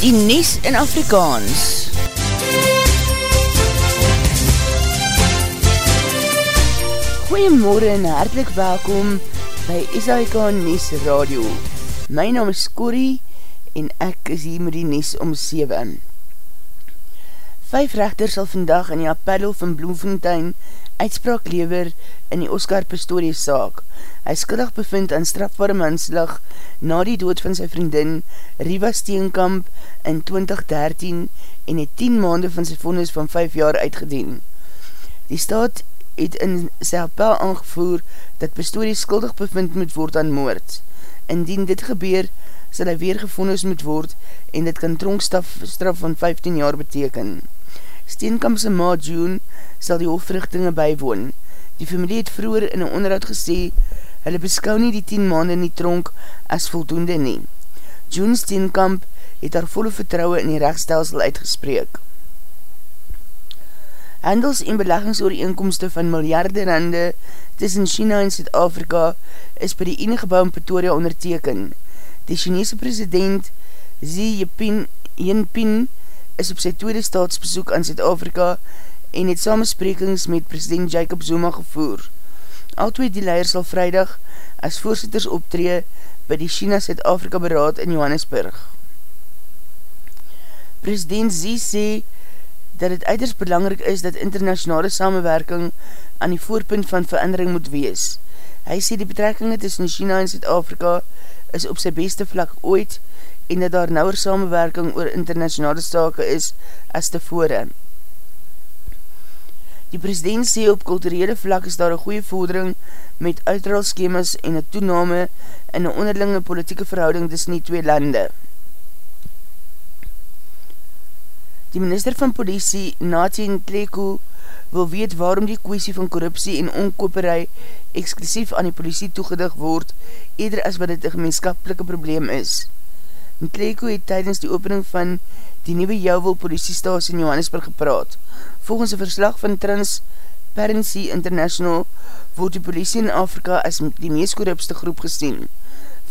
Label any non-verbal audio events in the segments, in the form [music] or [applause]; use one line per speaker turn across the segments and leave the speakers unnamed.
die Nies in Afrikaans. Goeiemorgen en hartelijk welkom by SAIK Nies Radio. My naam is Corrie en ek is hier met die Nies om 7. Vijf rechters sal vandag in die appello van Bloemfontein uitspraak lever in die Oscar Pistorius saak. Hy skuldig bevind aan strafbare manslag na die dood van sy vriendin Riva Steenkamp in 2013 en het 10 maande van sy vonnis van 5 jaar uitgedien. Die staat het in sy appel aangevoer dat Pistorius skuldig bevind moet word aan moord. Indien dit gebeur, sal hy weer gevonnis moet word en dit kan tronkstraf van 15 jaar beteken. Steenkampse ma June sal die hofrichtinge bywoon. Die familie het vroeger in een onderhoud gesê, hulle beskou nie die 10 maanden in die tronk as voldoende nie. June Steenkamp het haar volle vertrouwe in die rechtstelsel uitgespreek. Handels en beleggingsooreenkomste van miljarde rande tussen China en Zuid-Afrika is by die ene gebouw in Pretoria onderteken. Die Chinese president Xi Jinping is op sy tweede staatsbezoek aan Zuid-Afrika en het samensprekings met president Jacob Zuma gevoer. Al twee die leier sal vrijdag as voorzitters optree by die China-Zuid-Afrika beraad in Johannesburg. President Xi sê dat het uiters belangrijk is dat internationale samenwerking aan die voorpunt van verandering moet wees. Hy sê die betrekkinge tussen China en Zuid-Afrika is op sy beste vlak ooit en dat daar nauwer samenwerking oor internationale stake is as tevore. Die president sê op kulturele vlak is daar een goeie vordering met uitraalskemas en een toename in een onderlinge politieke verhouding tussen die twee lande. Die minister van politie, Natien Tleko, wil weet waarom die kwestie van korruptie en onkoperij eksklusief aan die politie toegedig word, eerder as wat dit een gemeenskapelike probleem is. Ntleko het tydens die opening van die nieuwe Jouwel politiestasie in Johannesburg gepraat. Volgens een verslag van Transparency International word die politie in Afrika as die meest korrupste groep gesien.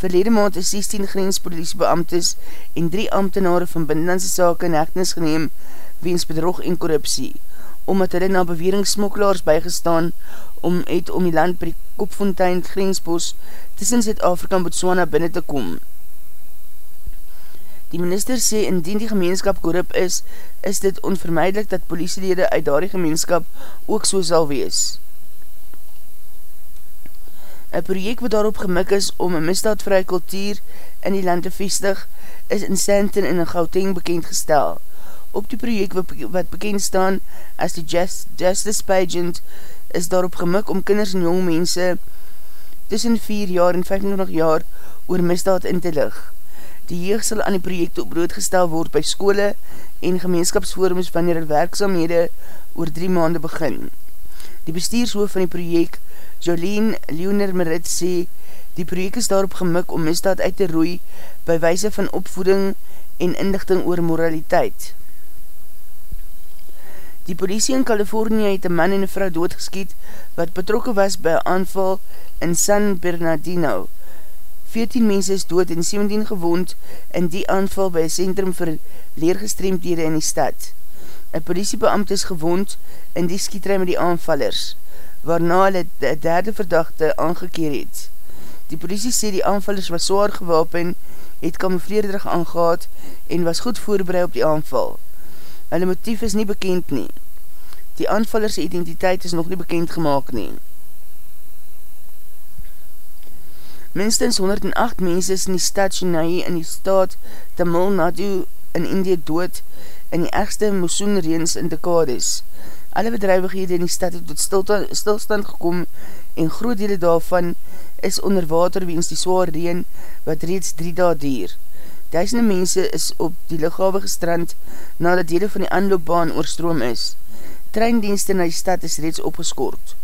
Verlede maand is 16 grenspolitiebeamtes en 3 ambtenare van binnenlandse sake in hechtenis geneem weens bedrog en korruptie, omdat hulle na beweringsmokkelaars bygestaan om het om die land by die Kopfontein grensbos tussen Zuid-Afrika en Botswana binnen te kom. Die minister sê, indien die gemeenskap korrup is, is dit onvermijdelik dat politielede uit daar die gemeenskap ook so sal wees. Een project wat daarop gemik is om een misdaadvrije kultuur in die land te vestig, is in Santon in Gauteng bekendgestel. Op die project wat bekend staan as die Just, Justice Pageant, is daarop gemik om kinders en jong mense tussen 4 jaar en 25 jaar oor misdaad in te lig. Die jeug sal aan die projekte op broodgestel word by skole en gemeenskapsforums wanneer die werkzaamhede oor drie maande begin. Die bestuurshoof van die projek, Jolene Leoner Merit, sê die projek is daarop gemik om misdaad uit te roei by wijse van opvoeding en inlichting oor moraliteit. Die politie in Californië het een man en een vrou doodgeskiet wat betrokken was by aanval in San Bernardino. 14 mense is dood en 17 gewond in die aanval by een centrum vir leergestreemdhede in die stad. Een politiebeamte is gewond in die skietrui met die aanvallers, waarna hulle die derde verdachte aangekeer het. Die politie sê die aanvallers was zwaar gewapen, het kamufleerderig aangehaad en was goed voorbereid op die aanval. Hulle motief is nie bekend nie. Die aanvallers identiteit is nog nie bekend gemaakt nie. Minstens 108 mense is in die stad Chennai in die staat Tamil Nadu in Indië dood in die ergste moessoenreens in dekades. Alle bedrijvighede in die stad het tot stilstand gekom en groot dele daarvan is onder water weens die zwaar reen wat reeds drie daad dier. Duisende mense is op die lichawe gestrand nadat dele van die aanloopbaan oorstroom is. Treindienste na die stad is reeds opgeskoord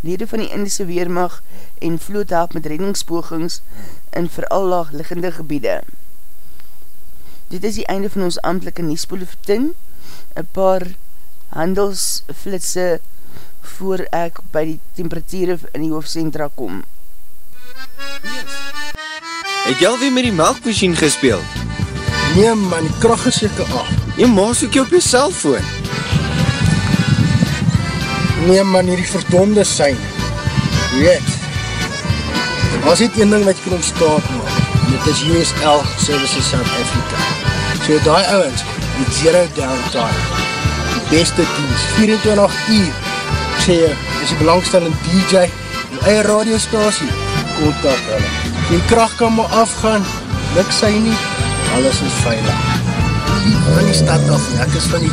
lede van die Indische Weermacht en vloot help met reddingspogings in veral laag liggende gebiede. Dit is die einde van ons amtelike niespoelefting, een paar handelsflitse voor ek by die temperatuur in die hoofdcentra kom.
Het jy alweer met die melkmachine gespeeld? Nee man, die kracht is jyke af.
Jy maas ook jy op jy cellfoon.
Nee man, hier die verdonde sein. Weet, was dit een ding wat jy kan ontstaan maak. En dit is USL Services South Africa. So die ouwens, met zero downtime, die beste dienst, 24 uur, ek sê jy, is die belangstellende DJ, die eie radiostasie, kontak hulle. Die kracht kan maar afgaan, luk sy nie, alles is veilig. Die van die stad af, ek is van die,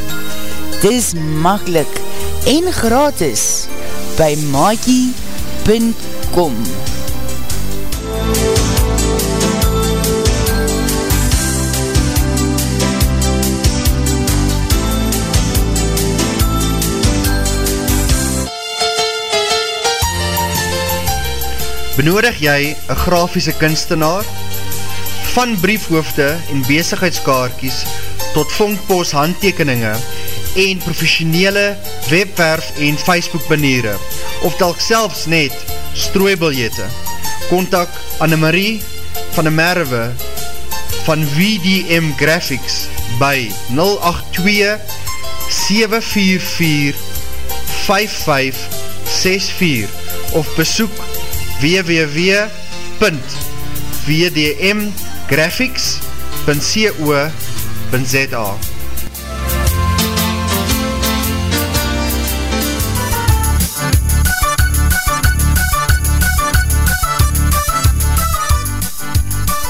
Dis makkelijk en gratis by maakie.com
Benodig jy een grafiese kunstenaar? Van briefhoofde en bezigheidskaartjes tot vondpost handtekeninge en professionele webwerf en Facebook baniere of telk selfs net strooibiljette. Contact Annemarie van de Merwe van VDM Graphics by 082 744 5564 of besoek www.vdmgraphics.co.za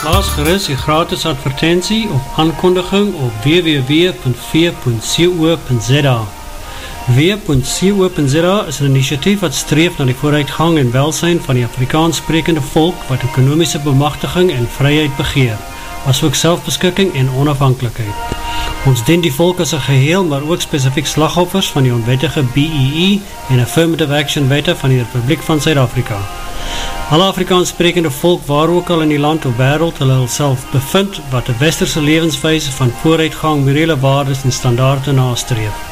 Plaas gerust die gratis advertentie of aankondiging op www.v.co.za W.co.za is een initiatief wat streef na die vooruitgang en welsijn van die Afrikaans sprekende volk wat ekonomische bemachtiging en vryheid begeer, as ook selfbeskikking en onafhankelijkheid. Ons dien die volk as een geheel, maar ook specifiek slagoffers van die onwettige BEE e en Affirmative Action Wette van die Republiek van Zuid-Afrika. Alle Afrikaans sprekende volk waar ook al in die land of wereld hulle self bevind wat de westerse levenswijze van vooruitgang, morele waardes en standaarde nastreef.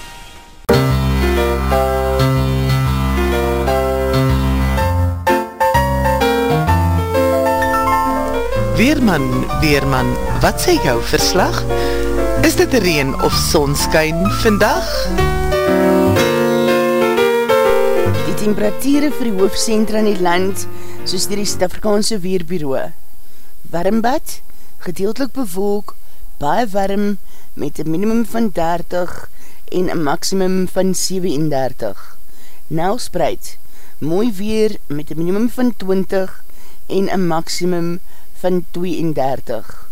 Weerman, Weerman, wat sê jou verslag? Is dit reen of sonskyn vandag?
Die temperatuur vir die hoofdcentra in die land, soos die Stafrikaanse Weerbureau. Warmbad, gedeeltelik bevolk, baie warm, met een minimum van 30 en een maximum van 37. Nelspreid, mooi weer met een minimum van 20 en een maximum van van 32.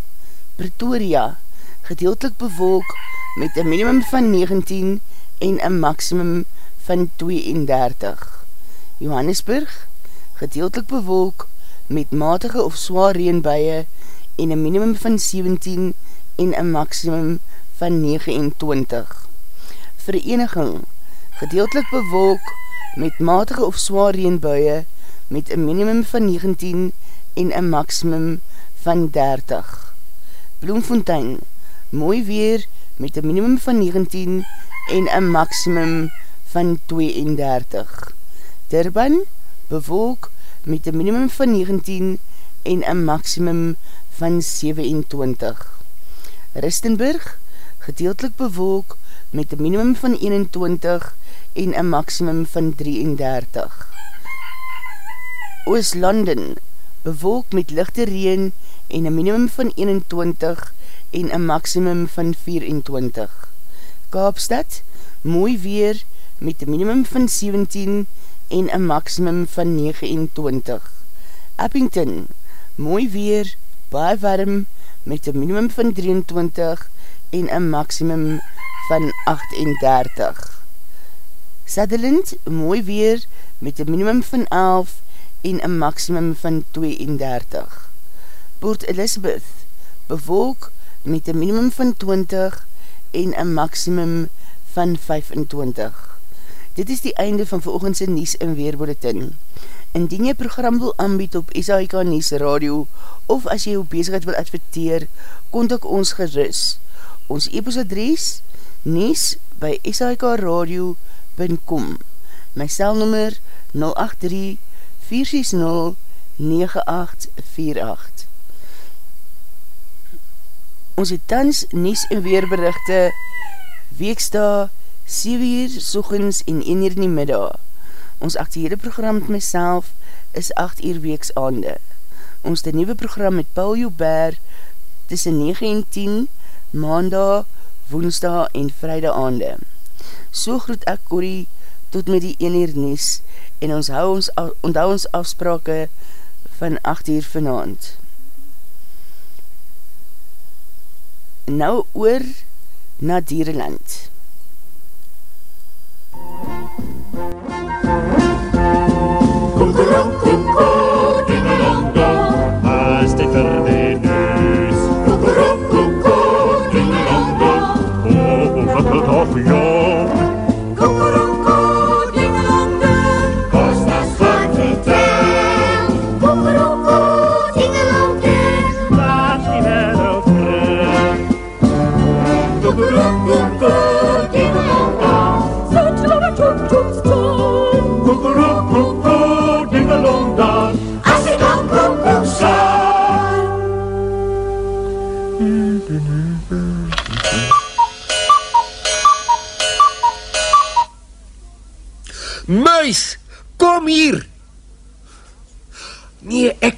Pretoria, gedeeltelik bewolk met een minimum van 19 en een maximum van 32. Johannesburg, gedeeltelik bewolk met matige of zwaar reenbuie en een minimum van 17 en een maximum van 29. Vereniging, gedeeltelik bewolk met matige of zwaar reenbuie met een minimum van 19 en en een maximum van 30. Bloemfontein, mooi weer met een minimum van 19 en een maximum van 32. Durban, bewolk met een minimum van 19 en een maximum van 27. Ristenburg, gedeeltelik bewolk met een minimum van 21 en een maximum van 33. Ooslanden, bewolk met lichte reen en een minimum van 21 en een maximum van 24. Kaapstad, mooi weer met een minimum van 17 en een maximum van 29. Eppington, mooi weer, baie warm met een minimum van 23 en een maximum van 38. Sutherland, mooi weer met een minimum van 11 en een maximum van 32. Port Elizabeth, bewolk met een minimum van 20 en een maximum van 25. Dit is die einde van volgendse Nies en Weerbulletin. Indien jy program wil aanbied op SAIK Nies Radio of as jy jou bezigheid wil adverteer, kontak ons gerus. Ons e-post adres nies by sikradio.com My selnummer 083 460-9848 Ons het tans Nies en Weerberichte Weeksta 7 uur soegens en 1 uur in die middag. Ons actiehede program met myself is 8 uur weeks aande. Ons die nieuwe program met Paul Joubert tussen 9 en 10 maandag, woensdag en vrijdag aande. So groet ek Corrie tot met die 1 uur Nies en ons hou ons, onthou ons afsprake van 8 uur vanavond. Nou oor na Dierenland.
Kom,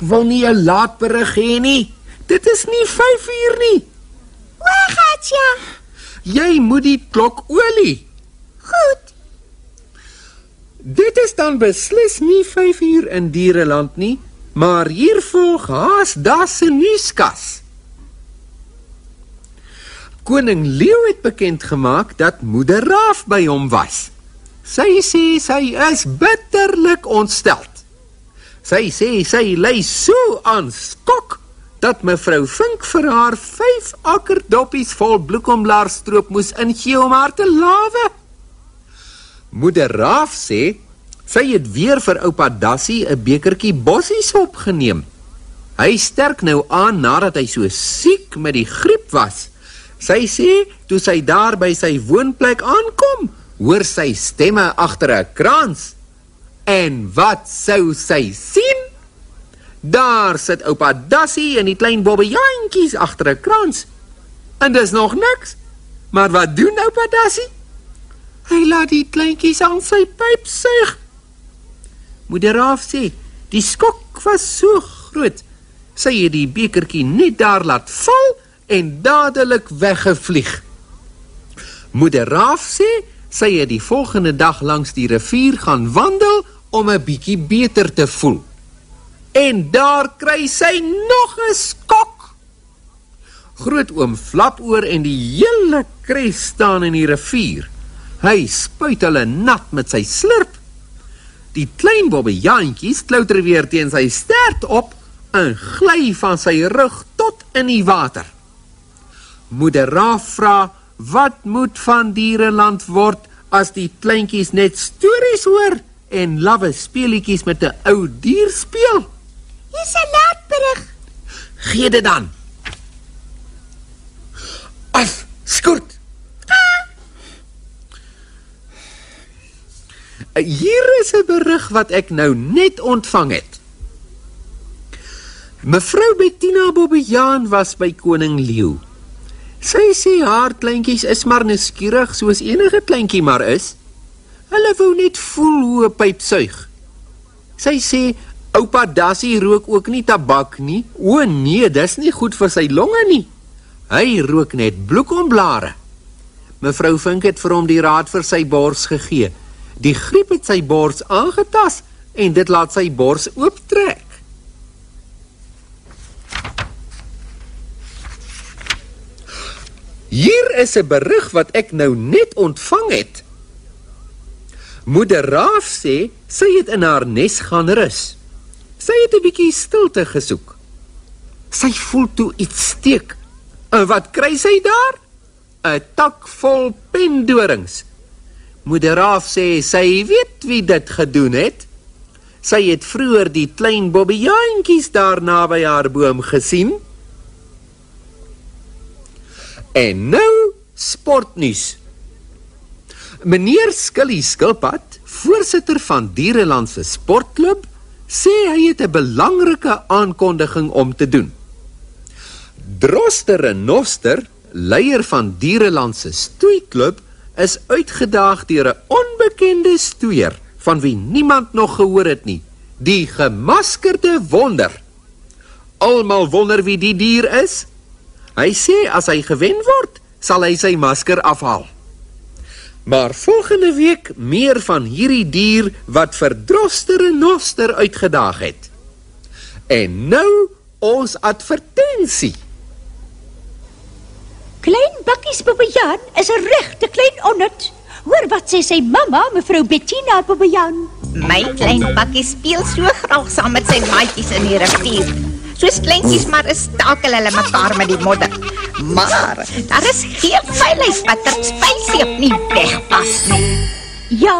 wil nie een laatberig hee nie. Dit is nie vijf uur nie.
Waar gaat ja?
Jy moet die klok olie.
Goed.
Dit is dan beslis nie vijf uur in dierenland nie, maar hier volg haas das een nieuwskas. Koning Leeuw het bekend gemaakt dat moeder Raaf by hom was. Sy sê sy is bitterlik ontsteld. Sy sê sy lei so aan skok dat mevrou Vink vir haar 5 akkerdoppies vol bloekomblaarstroop moes ingee om haar te lawe. Moeder Raaf sê sy het weer vir oupa Dassie 'n bekertjie bossies opgeneem. Hy sterk nou aan nadat hy so siek met die griep was. Sy sê toe sy daar by sy woonplek aankom, hoor sy stemme agter 'n krans. En wat sou sy sien? Daar sit oupa Dassie en die klein bobbejantjies agter 'n krans. En dis nog niks. Maar wat doen oupa Dassie? Hy laat die kleintjies aan sy pyp suig. Moeder Raaf sê, die skok was so groot. Sy het die bekertjie net daar laat val en dadelik weggevlieg. Moeder Raaf sê, sy het die volgende dag langs die rivier gaan wandel om 'n bietjie beter te voel. En daar kry sy nog 'n skok. Groot oom Flapoor en die hele kres staan in die rivier. Hy spuit hulle nat met sy slurp. Die klein bobbejantjies klouter weer teen sy stert op en gly van sy rug tot in die water. Moeder Raaf vra, "Wat moet van diereland word as die kleintjies net stories hoor en lawwe speelietjies met 'n ou dier speel?"
Dis 'n laatberig.
Gee dit dan. Af, skort. Hier is 'n berig wat ek nou net ontvang het. Mevrou Bettina Bobbejaan was by koning Leeu. Sy sê haar kleintjies is maar nuuskierig soos enige kleintjie maar is. Hulle wou net voel hoe 'n pyp suig. Sy sê oupa Dassie rook ook nie tabak nie. O nee, dis nie goed vir sy longe nie. Hy rook net bloekomblare. Mevrou Vink het vir hom die raad vir sy bors gegee. Die griep het sy bors aangetas en dit laat sy bors ooptrek. Hier is 'n berig wat ek nou net ontvang het. Moeder Raaf sê sy het in haar nes gaan rus. Sy het 'n bietjie stilte gesoek. Sy voel toe iets steek. En wat kry sy daar? 'n Tak vol pendorings. Moeder Raaf sê sy weet wie dit gedoen het. Sy het vroeër die klein bobbejantjies daar naby haar boom gesien. En nou sportnuus. Meneer Skilly Skilpad, voorsitter van Diereland se sportklub, sê hy het 'n belangrike aankondiging om te doen. Droster en Noster, leier van Diereland se stoeiklub, is uitgedaag deur 'n onbekende stoeier van wie niemand nog gehoor het nie, die gemaskerde wonder. Almal wonder wie die dier is. Hy sê as hy gewen word, sal hy sy masker afhaal. Maar volgende week meer van hierdie dier wat vir Droster en Noster uitgedaag het. En nou ons advertensie.
Klein bakkies Bobbejaan is 'n regte klein onnut. Hoor wat sê sy mamma, mevrou Bettina Bobbejaan.
My klein bakkie speel so graag saam met sy maatjies in die rivier. Soos kleintjies maar is stakel hulle mekaar met die modder. Maar daar is geen veiligheid wat ter spyseep nie wegpas nie.
Ja,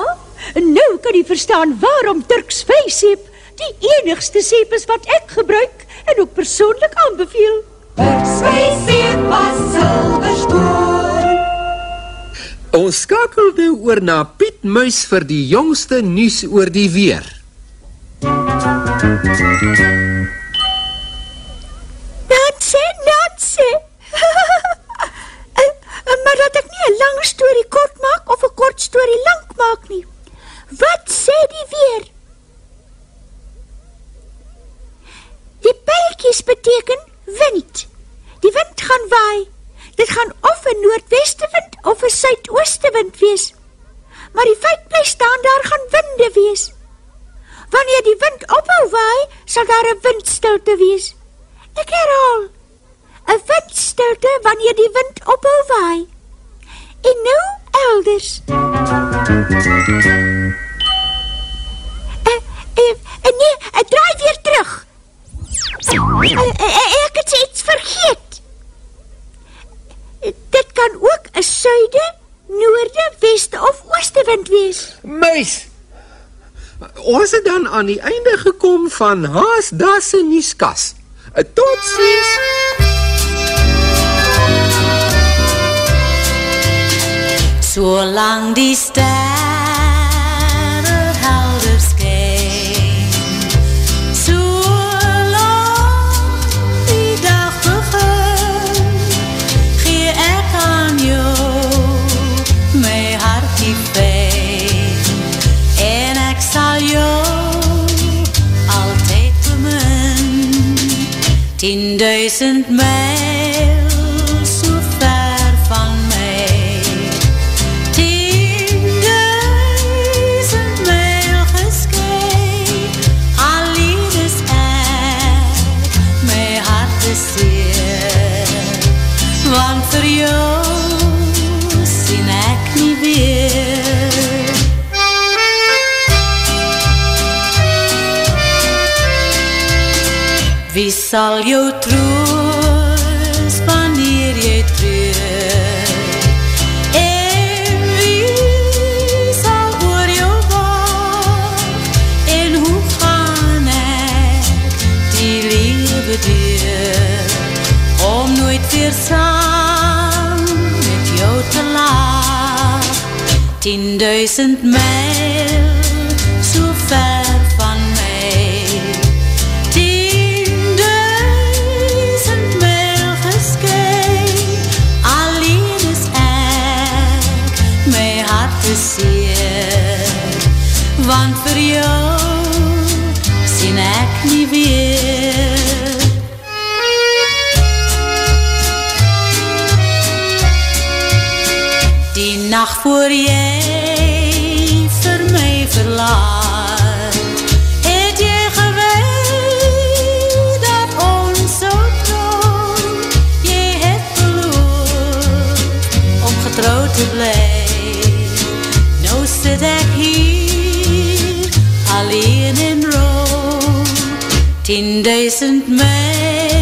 nou kan jy verstaan waarom Turks vyseep die enigste seep is wat ek gebruik en ook persoonlik aanbeveel.
Ons skakel nou oor na Piet Muis vir die jongste nuus oor die weer.
Natse, natse. [laughs] maar dat ek nie 'n lang storie kort maak of 'n kort storie lank maak nie. Wat sê die weer? Die pyltjies beteken wind. Die wind gaan waai. Dit gaan of 'n noordwestewind of 'n suidoostewind wees. Maar die feit bly staan daar gaan winde wees. Wanneer die wind ophou waai, sal daar 'n windstilte wees. Ek herhaal. 'n Windstilte wanneer die wind ophou waai. En nou elders. Uh, uh, uh, nee, 'n draai Ek het iets vergeet. Dit kan ook 'n suide, noorde, weste of ooste wind wees.
Meis. Ons het dan aan die einde gekom van Haas Das en Nuuskas. Totsiens.
Solang die sterre helder skyn Solang die dag begin Gee ek aan jou my hartie fijn. En ek sal jou altyd bemin. Tienduisend mijl sal jou troos wanneer jy treur? En wie sal oor jou waak? En hoe gaan ek die lewe deur? Om nooit weer saam met jou te laag. Tienduisend mijl Die nacht voor jy vir my verlaat. Het jy geweet dat ons so trouw Jy het beloof om getrouw te bly Nou sit ek hier alleen in rood Tienduisend mijl